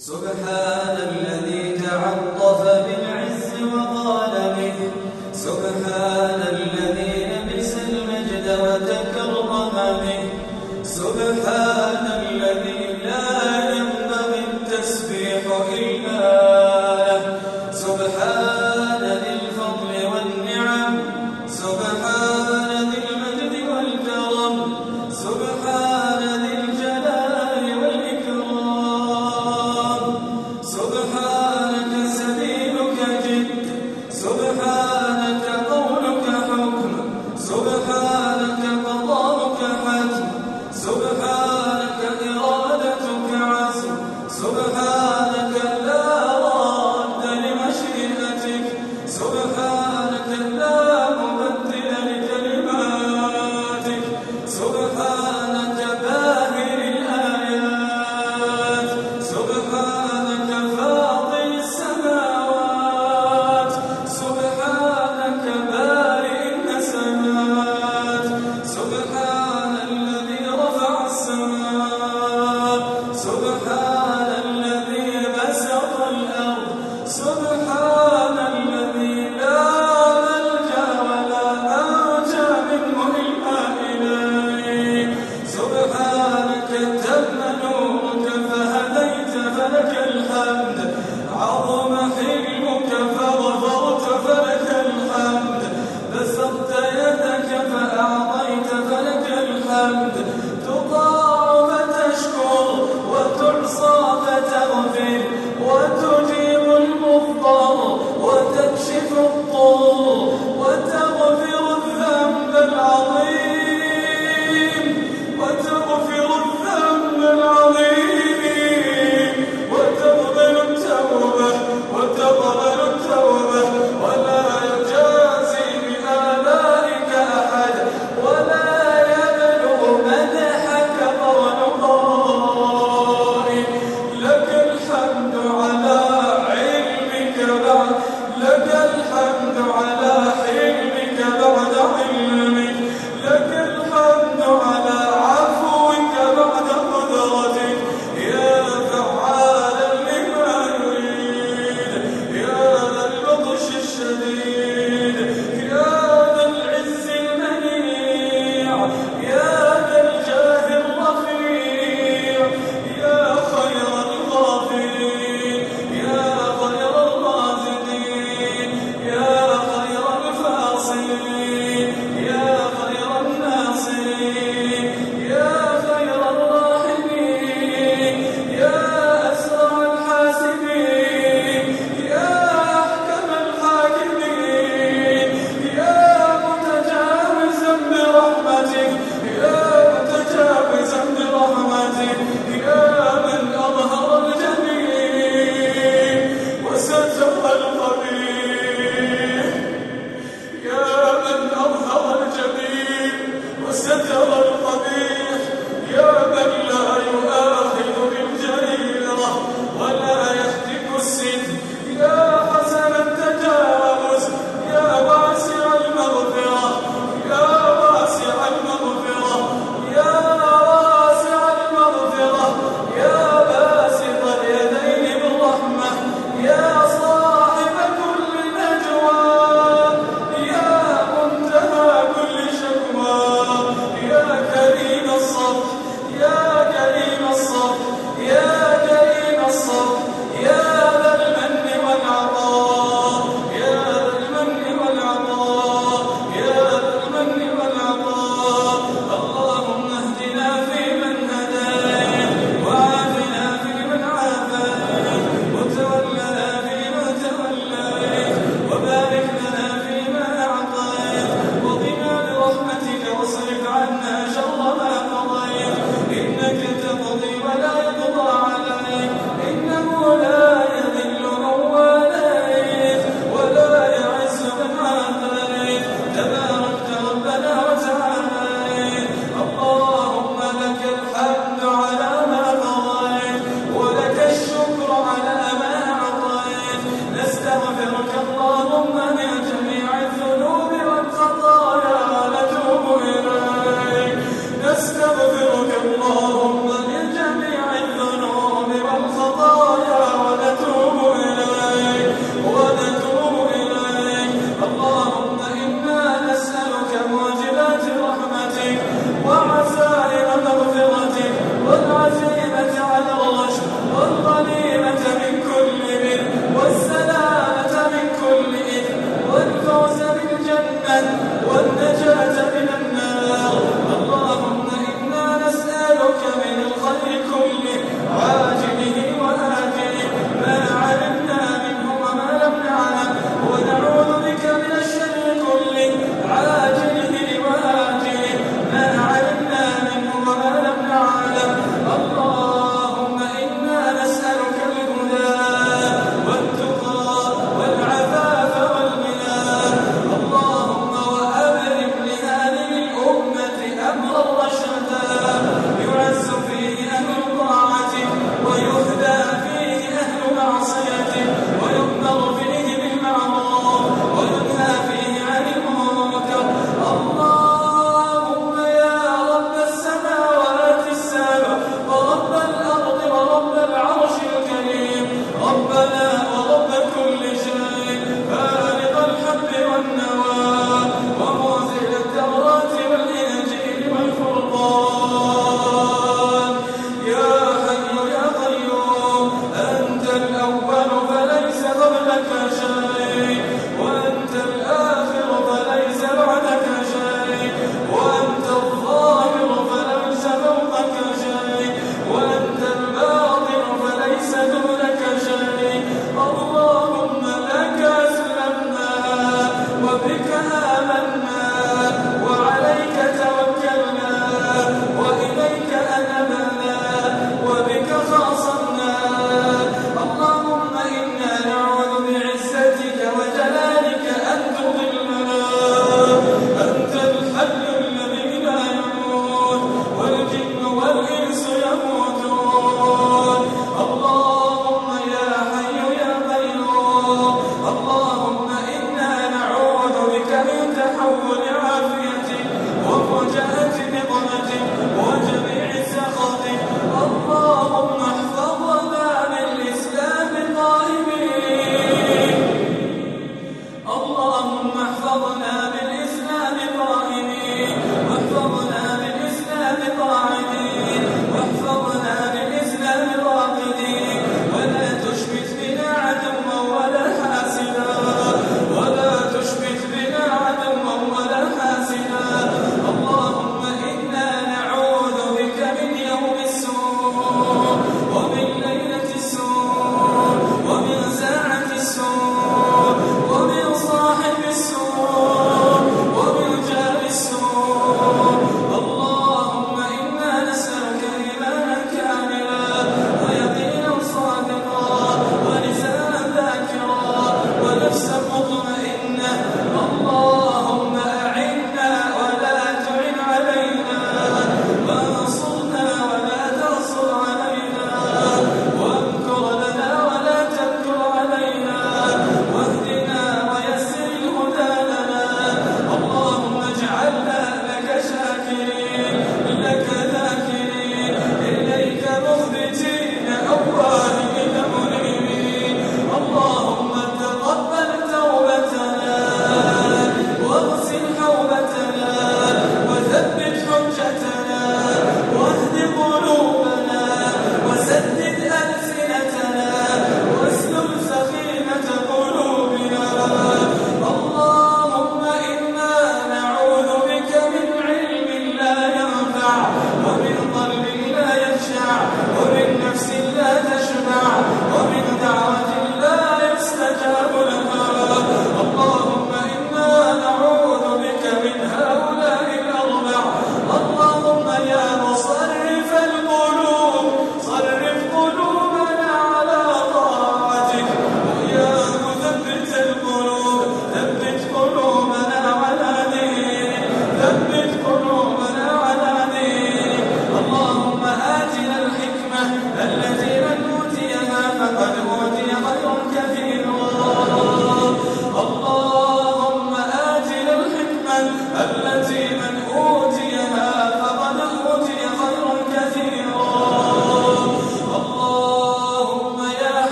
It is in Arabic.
سبحان الذي تعطف بالعز وقال به. سبحان الذي لبس المجد وتكرم به. سبحان